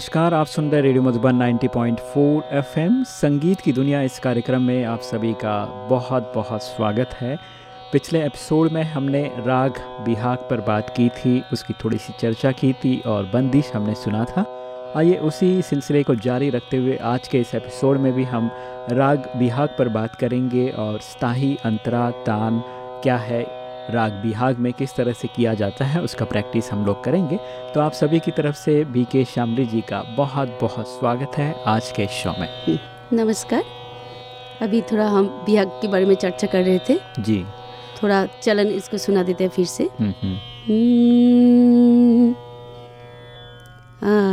नमस्कार, आप सुन रहे रेडियो मधुबन 90.4 एफएम। संगीत की दुनिया इस कार्यक्रम में आप सभी का बहुत बहुत स्वागत है। पिछले एपिसोड में हमने राग बिहाग पर बात की थी, उसकी थोड़ी सी चर्चा की थी और बंदिश हमने सुना था। आइए उसी सिलसिले को जारी रखते हुए आज के इस एपिसोड में भी हम राग बिहाग पर बात करेंगे और स्थाही अंतरा तान क्या है राग बिहाग में किस तरह से किया जाता है उसका प्रैक्टिस हम लोग करेंगे। तो आप सभी की तरफ़ से बी के शामली जी का बहुत बहुत स्वागत है आज के शो में। नमस्कार। अभी थोड़ा हम बिहाग के बारे में चर्चा कर रहे थे। जी। थोड़ा चलन इसको सुना देते हैं फिर से। हम्म, हम्म। हम्म, आ,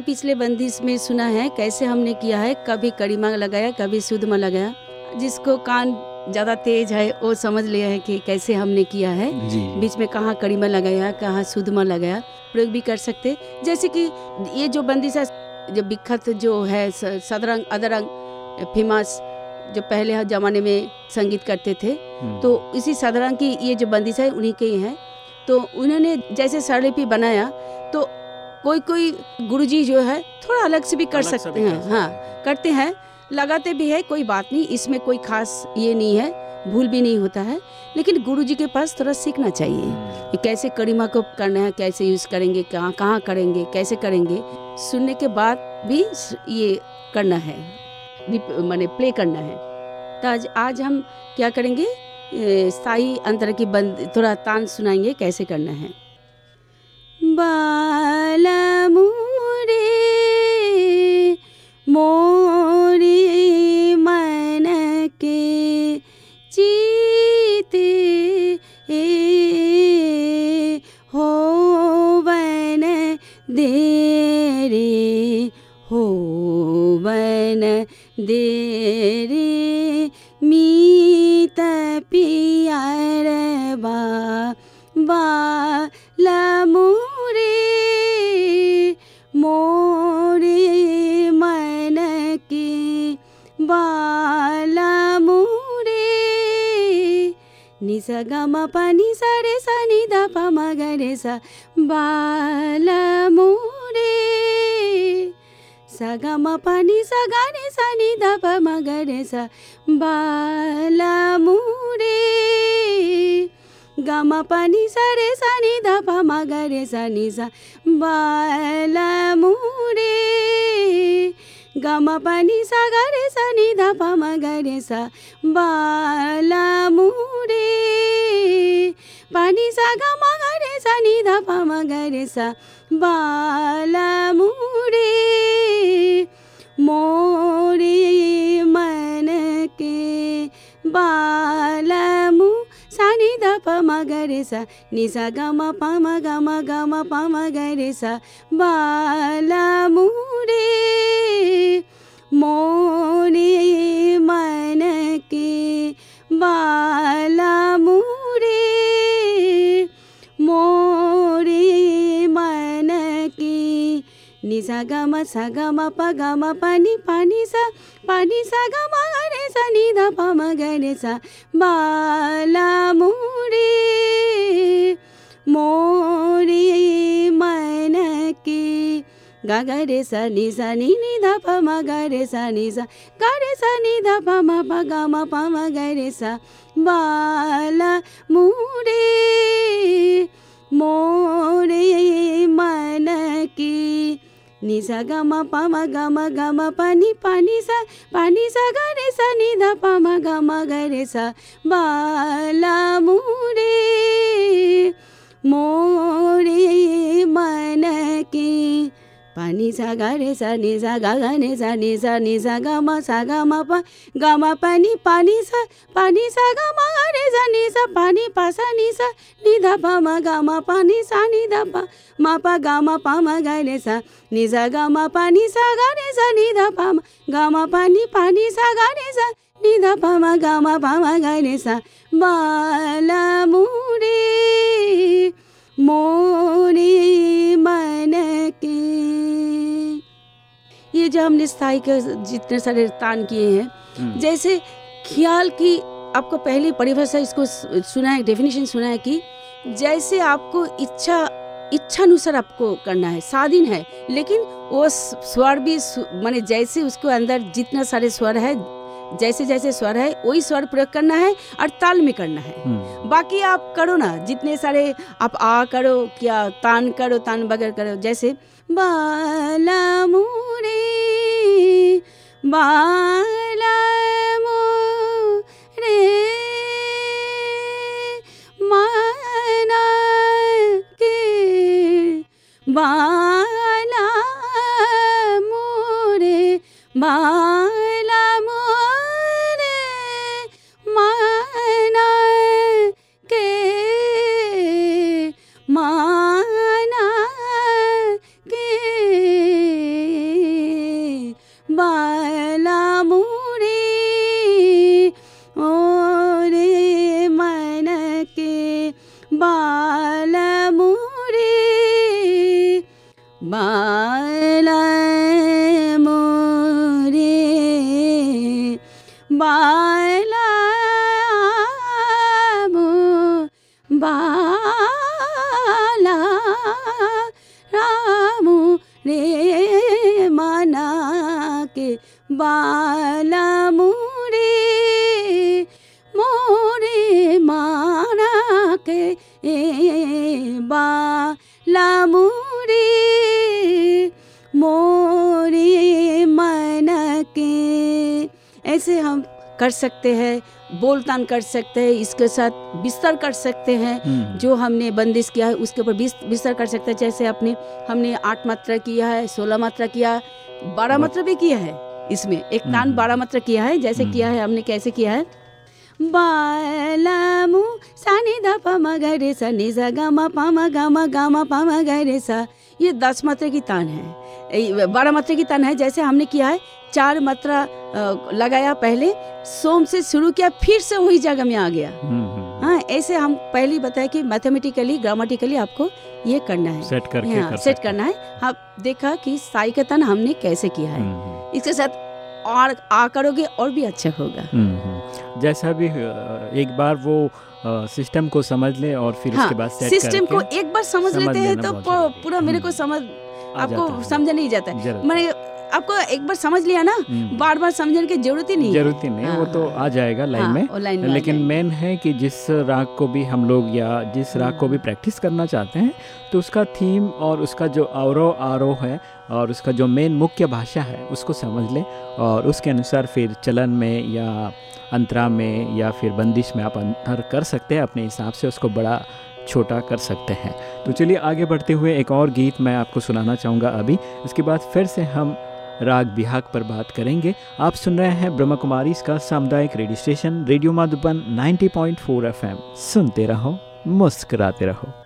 आपने पिछले बंदिश में सुना है कैसे हमने किया है कभी कड़ीमा लगाया कभी सुदमा लगाया। जिसको कान ज़्यादा तेज है वो समझ लिया है कि कैसे हमने किया है। बीच में कहाँ कड़ीमा लगाया कहाँ सुदमा लगाया प्रयोग भी कर सकते। जैसे कि ये जो बंदिश है जो विख्यात जो है सदरंग अदरंग फ़ेमस जो पहले ज़माने में संगीत करते थे हम्म, तो इसी सदरंग की ये जो बंदिश है उन्हीं के ही हैं। तो उन्होंने जैसे सरलिपि बनाया तो कोई कोई गुरुजी जो है थोड़ा अलग से भी कर सकते हैं हाँ करते हैं। लगाते भी है कोई बात नहीं इसमें कोई खास ये नहीं है भूल भी नहीं होता है। लेकिन गुरुजी के पास थोड़ा सीखना चाहिए हम्म, कि कैसे करीमा को करना है कैसे यूज़ करेंगे कहाँ कहाँ करेंगे कैसे करेंगे सुनने के बाद भी ये करना है माने प्ले करना है। तो आज आज हम क्या करेंगे ए, स्थायी अंतर की बंद थोड़ा तान सुनाएँगे कैसे करना है। बाला मुरे मन के चीते हो वन दे रे हो वन दे रे मीत पियर बा मोरे मन के बाला मोरे निस ग म प नि सा रे सा बाला मोरे सा ग म प नि सा ग रे सा नि ध प म ग रे सा बाला मोरे ग म प नि सा रे सा नि ध प म ग रे सा नि सा, बाला मोरे ग म प नि सा ग रे सा नि ध म रे सा, बाला पानी म रे नि प म रे मोरे मोरे मन के बाला मु सा नि ध प म ग रे सा नि सा ग म प म ग म ग म प म ग रे सा बाला मोरे मोरे मन के बाला मोरे मोरे मन के नि सा ग म सा ग म प ग म प नि प नि सा प नि सा ग म ग रे सा नि ध सा बाला मुरे। मोरे मन की गा ग रे सा नि सा नि सा नि सा। ग रे सा म प ग म प म सा बाला मुरे। मोरे मन की नि सा ग म प म ग म ग म प नि प नि सा प नि सा ग पानी सा गा रे सा नि सा गा गा ने सा नि सा नि सा गा म सा गा म प गा म प नि पानी सा पानी सा गा म गा रे सा नि सा पानी पा नि सा नि ध प म गा म प नि सा नि ध प म प गा म प म गा रे सा नि सा गा म प नि सा गा रे सा नि ध प म गा म प नि पा नि सा गा रे सा नि ध प म गा म प म गा रे सा मुरे मोरे मन के ये जो हमने स्थायी के जितने सारे तान किए हैं हम्म, जैसे ख्याल की आपको पहली परिभाषा इसको सुना है डेफिनेशन सुना है कि जैसे आपको इच्छा इच्छानुसार आपको करना है स्वाधीन है लेकिन वो स्वर भी माने जैसे उसको अंदर जितना सारे स्वर है जैसे जैसे स्वर है वही स्वर प्रयोग करना है और ताल में करना है। हम्म, बाकी आप करो ना जितने सारे आप आ करो क्या तान करो तान बगैर करो जैसे बाला मुरे बाला मोरे माना के बाला मोरे बाला ऐसे हम कर सकते हैं बोलतान कर सकते हैं इसके साथ बिस्तर कर सकते हैं हम्म, जो हमने बंदिश किया है उसके ऊपर बिस्तर कर सकते हैं जैसे अपने हमने आठ मात्रा किया है सोलह मात्रा किया है बारह मात्रा भी किया है इसमें एक तान हम्म। बारह मात्रा किया है जैसे हम्म। किया है हमने कैसे किया है बालामु सानी द प म ग सा नि सा ग म प म ग म ग म प म ग सा ये दस मात्रा की तान है। बारह मात्रा की तान है जैसे हमने किया है चार मात्रा लगाया पहले सोम से शुरू किया फिर से वही जगह में आ गया। हम्म, हम्म, हाँ ऐसे हम पहले बताया कि मैथमेटिकली ग्रामेटिकली आपको ये करना है। सेट करके हाँ कर सेट करना है। हाँ। देखा कि साई का तन हमने कैसे किया है। हम्म, हम्म। इसके साथ और आ करोगे और भी अच्छा होगा। हम्म, हम्म। जैसा भी एक बार वो सिस्टम को समझ ले और फिर हाँ उसके बाद सेट सिस्टम को एक बार समझ समझ लेते हैं तो। पूरा मेरे को। समझ आपको समझा समझ नहीं जाता है मैंने आपको एक बार समझ लिया ना? हम्म। बार बार समझने की ज़रूरत ही नहीं। ज़रूरत ही नहीं वो तो हाँ, आ जाएगा लाइन हाँ, में। लाइन लेकिन मेन है कि जिस राग को भी हम लोग या जिस राग को भी हम्म। प्रैक्टिस करना चाहते हैं तो उसका थीम और उसका जो अवरोह आरोह है और उसका जो मेन मुख्य भाषा है उसको समझ लें और उसके अनुसार फिर चलन में या अंतरा में या फिर बंदिश में आप अंतर कर सकते हैं अपने हिसाब से उसको बड़ा छोटा कर सकते हैं। तो चलिए आगे बढ़ते हुए एक और गीत मैं आपको सुनाना चाहूँगा अभी। इसके बाद फिर से हम राग बिहाग पर बात करेंगे। आप सुन रहे हैं ब्रह्म कुमारी इसका सामुदायिक radio station, radio Madhuban 90.4 FM. सुनते रहो, मुस्कुराते रहो।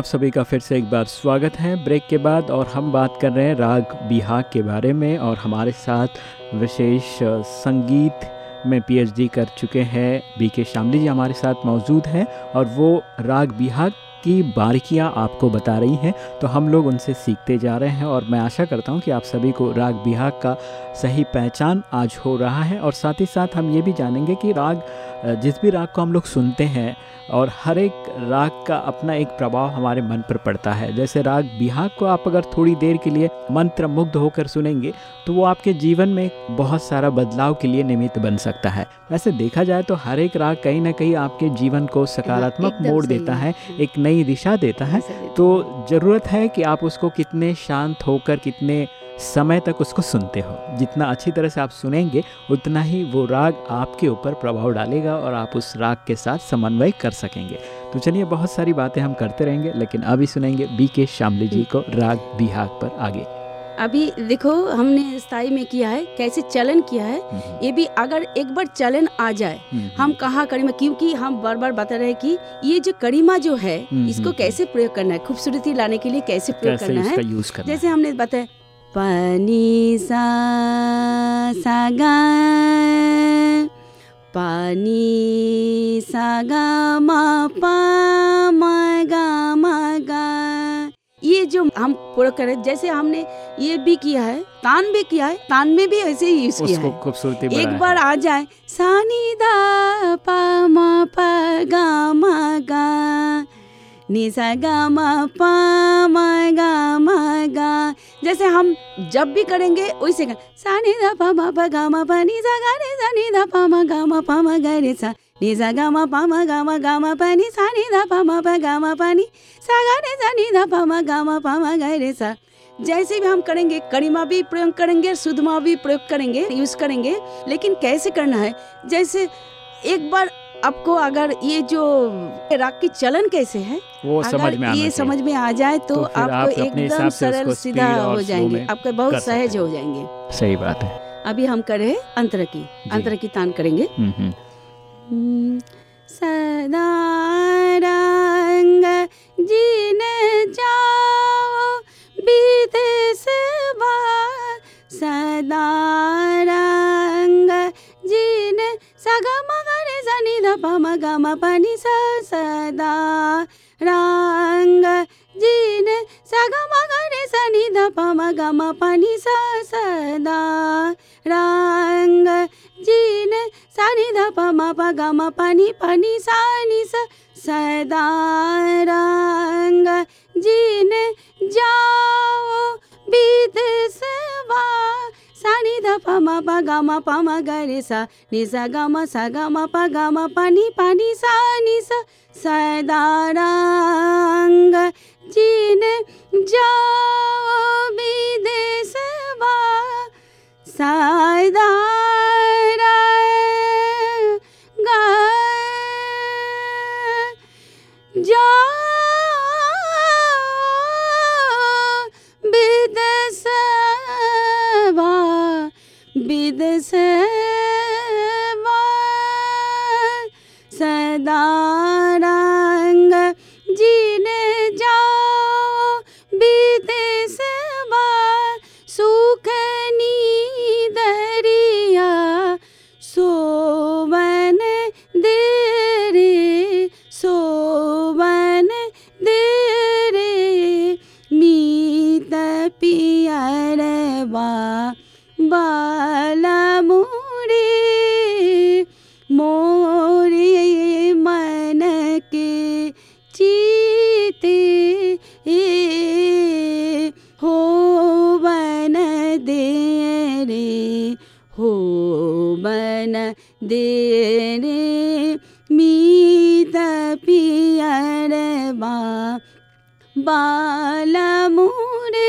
आप सभी का फिर से एक बार स्वागत है। ब्रेक के बाद और हम बात कर रहे हैं राग बिहाग के बारे में और हमारे साथ विशेष संगीत में पीएचडी कर चुके हैं बी के शामली जी हमारे साथ मौजूद हैं और वो राग बिहाग की बारीकियाँ आपको बता रही हैं। तो हम लोग उनसे सीखते जा रहे हैं और मैं आशा करता हूँ कि आप सभी को राग बिहाग का सही पहचान आज हो रहा है और साथ ही साथ हम ये भी जानेंगे कि राग जिस भी राग को हम लोग सुनते हैं और हर एक राग का अपना एक प्रभाव हमारे मन पर पड़ता है। जैसे राग बिहाग को आप अगर थोड़ी देर के लिए मंत्र मुग्ध होकर सुनेंगे तो वो आपके जीवन में बहुत सारा बदलाव के लिए निमित्त बन सकता है। वैसे देखा जाए तो हर एक राग कहीं ना कहीं आपके जीवन को सकारात्मक मोड़ देता है एक नई दिशा देता है। तो ज़रूरत है कि आप उसको कितने शांत होकर कितने समय तक उसको सुनते हो। जितना अच्छी तरह से आप सुनेंगे उतना ही वो राग आपके ऊपर प्रभाव डालेगा। और आप उस राग के साथ समन्वय कर सकेंगे। तो चलिए बहुत सारी बातें हम करते रहेंगे लेकिन अभी सुनेंगे बी के शामली जी को राग बिहाग पर आगे। अभी देखो हमने स्थायी में किया है कैसे चलन किया है हम्म, ये भी अगर एक बार चलन आ जाए हम्म, हम कहाँ करीमा क्योंकि हम बार बार बता रहे हैं कि ये जो करीमा जो है हम्म, इसको हम्म, कैसे प्रयोग करना है खूबसूरती लाने के लिए कैसे प्रयोग करना है। करना जैसे हमने बताया पानी सा सा पानी सा गा मा पा मा गा मा गा। ये जो हम पूरा करें जैसे हमने ये भी किया है तान भी किया है तान में भी ऐसे ही यूज़ किया है। खूबसूरती एक बार आ जाए सानी दा पा मा पा गा मा गा नि सा गा मा गा मा गा जैसे हम जब भी करेंगे वैसे कर सानी दा पा मा पा गा मा पा नि सा गा रे सा नि दा पा मा गा मा पा मा गा रे सा नि सा गा मा पा मा गा मा गा मा पा नि सा नि दा पा मा पा गा मा पा नि सा गा रे सा नि दा पा मा गा मा पा मा गा रे सा जैसे भी हम करेंगे, कड़ीमा भी प्रयोग करेंगे सुधमा भी प्रयोग करेंगे, यूज़ करेंगे, लेकिन कैसे करना है? जैसे एक बार आपको अगर ये जो राग की चलन कैसे है? वो समझ में ये समझ में आ जाए तो, तो आप आपको एकदम सरल सीधा हो जाएँगे। आपके बहुत सहज हो जाएँगे। सही बात है। अभी हम करे अंतर की। अंतर की तान करेंगे। हम्म, हम्म। हम्म, सदा रंग जिन जाओ विदेश सदा रंग जिन सगा सनि ध प म ग म प नि स सदा। रंग जिन सगा मगरे सनि ध प म ग म प नि स सदा। रंग जिन सानी ध प म प ग म प नि प नि सा नि स सदा। रंग जिन जाओ विदेशवा सानी ध प म प ग म प म ग रे सा, नि सा ग म सा ग म प ग म प नि प नि सा, नि स सदा रंग जिन जाओ विदेशवा सदा रंग विदेशवा सदा रंग बाल मोरे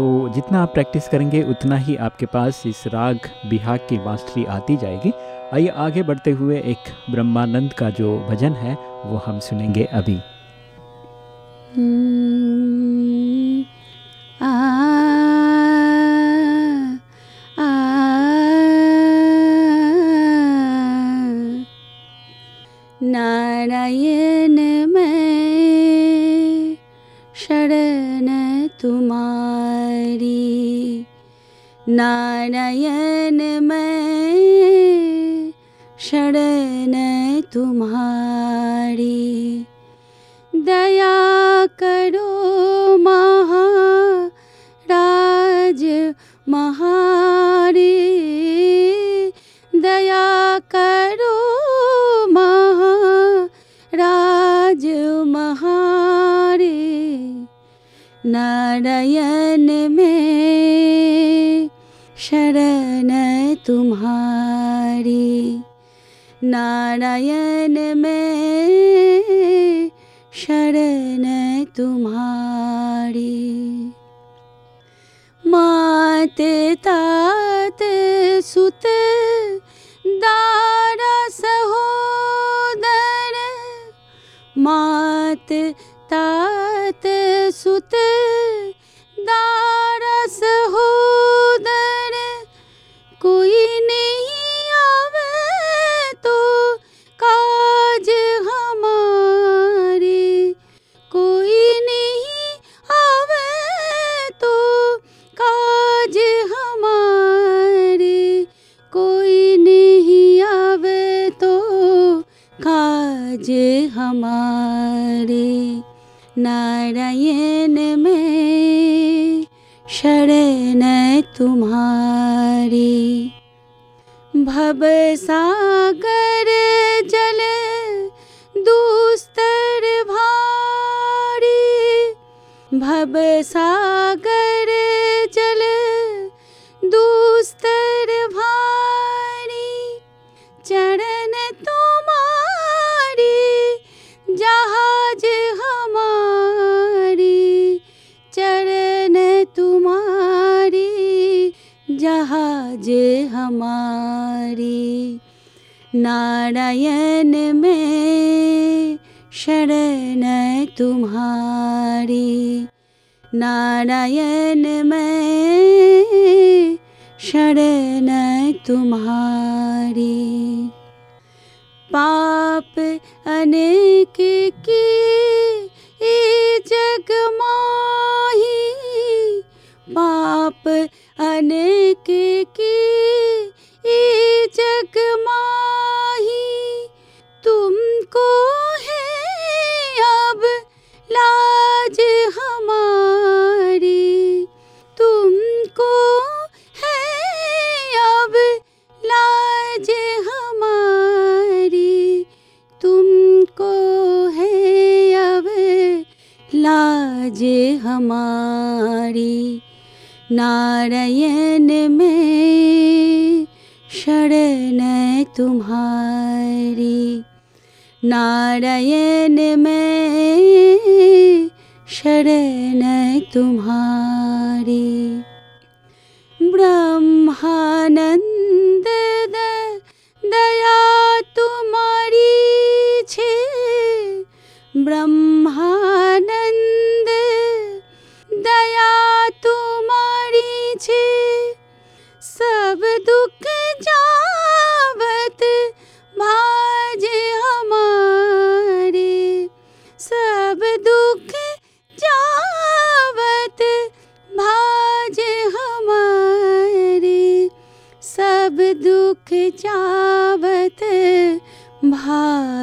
तो जितना आप प्रैक्टिस करेंगे उतना ही आपके पास इस राग बिहाग की मास्टरी आती जाएगी। आइए आगे बढ़ते हुए एक ब्रह्मानंद का जो भजन है वो हम सुनेंगे अभी। हम्म, नारायण मैं शरण तुम्हारी। दया करो महाराज महारे नारायण में शरण तुम्हारी। नारायण में शरण तुम्हारी। मात तात सुत दारा सहोदर। मात तात सुत दारस हो नारायण में शरण तुम्हारी। नारायण में शरण तुम्हारी। पाप अनेक की जग माही पाप नारायण में शरण तुम्हारी। नारायण में शरण तुम्हारी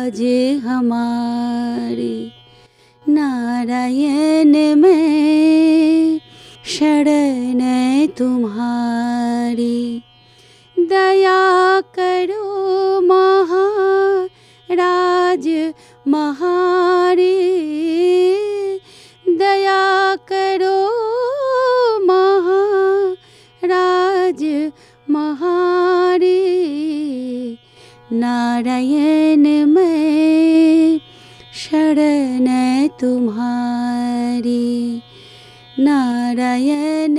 भाज हमारे नारायण में शरण तुम्हारी नारायण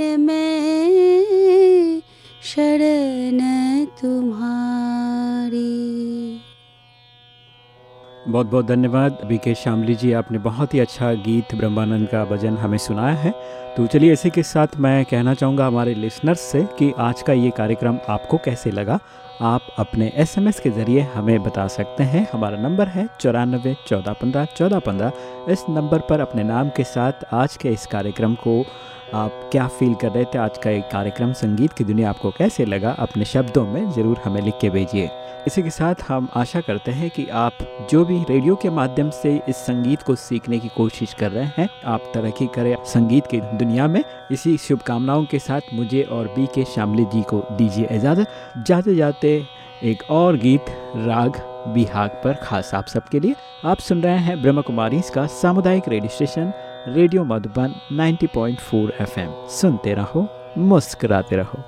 बहुत बहुत धन्यवाद। बी के शामली जी, आपने बहुत ही अच्छा गीत ब्रह्मानंद का भजन हमें सुनाया है। तो चलिए इसी के साथ मैं कहना चाहूँगा हमारे लिसनर्स से कि आज का ये कार्यक्रम आपको कैसे लगा? आप अपने एसएमएस के ज़रिए हमें बता सकते हैं। हमारा नंबर है चौरानबे चौदह पंद्रह चौदह पंद्रह। इस नंबर पर अपने नाम के साथ आज के इस कार्यक्रम को आप क्या फील कर रहे थे? आज का एक कार्यक्रम संगीत की दुनिया आपको कैसे लगा? अपने शब्दों में ज़रूर हमें लिख के भेजिए। इसी के साथ हम आशा करते हैं कि आप जो भी रेडियो के माध्यम से इस संगीत को सीखने की कोशिश कर रहे हैं, आप तरक्की करें संगीत की दुनिया में। इसी शुभकामनाओं के साथ मुझे और बी के शामली जी को दीजिए इजाज़त। जाते जाते एक और गीत, राग बिहाग पर खास आप सबके लिए। आप सुन रहे हैं ब्रह्म कुमारी सामुदायिक radio station. Radio Madhuban 90.4 FM. सुनते रहो, मुस्कुराते रहो।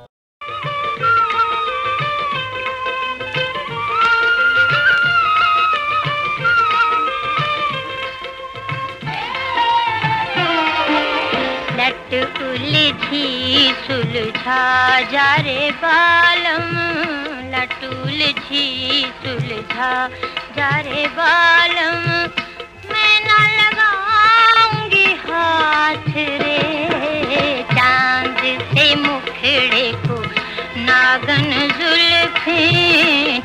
सुलझा जा रे बालम। लट उलझी सुलझा जा रे बालम। हाथ रे, चाँद से मुखड़े को। नागन जुल्फे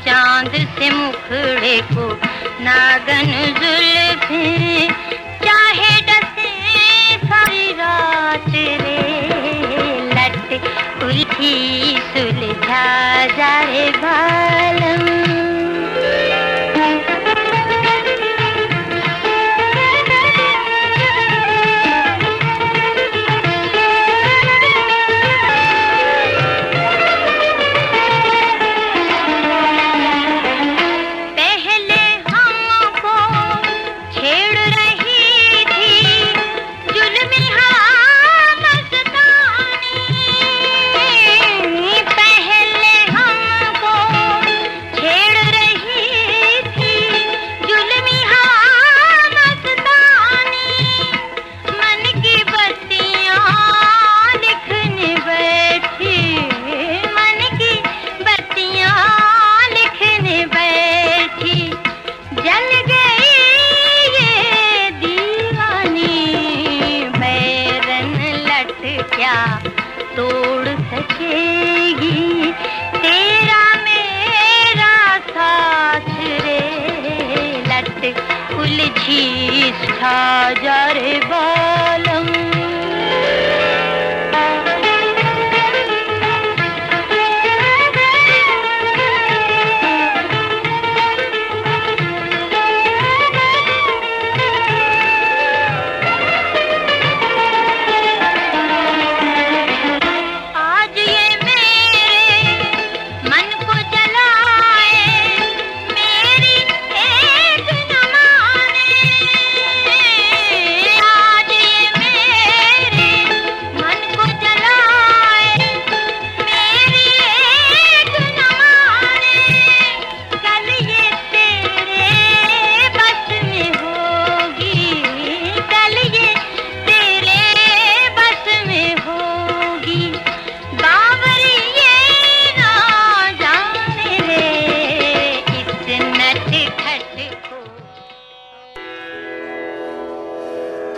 चाँद से मुखड़े को। नागन जुल्फे, चाहे डसे सारी रात रे लट उल्टी सुलझा जा रे भाई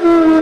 you.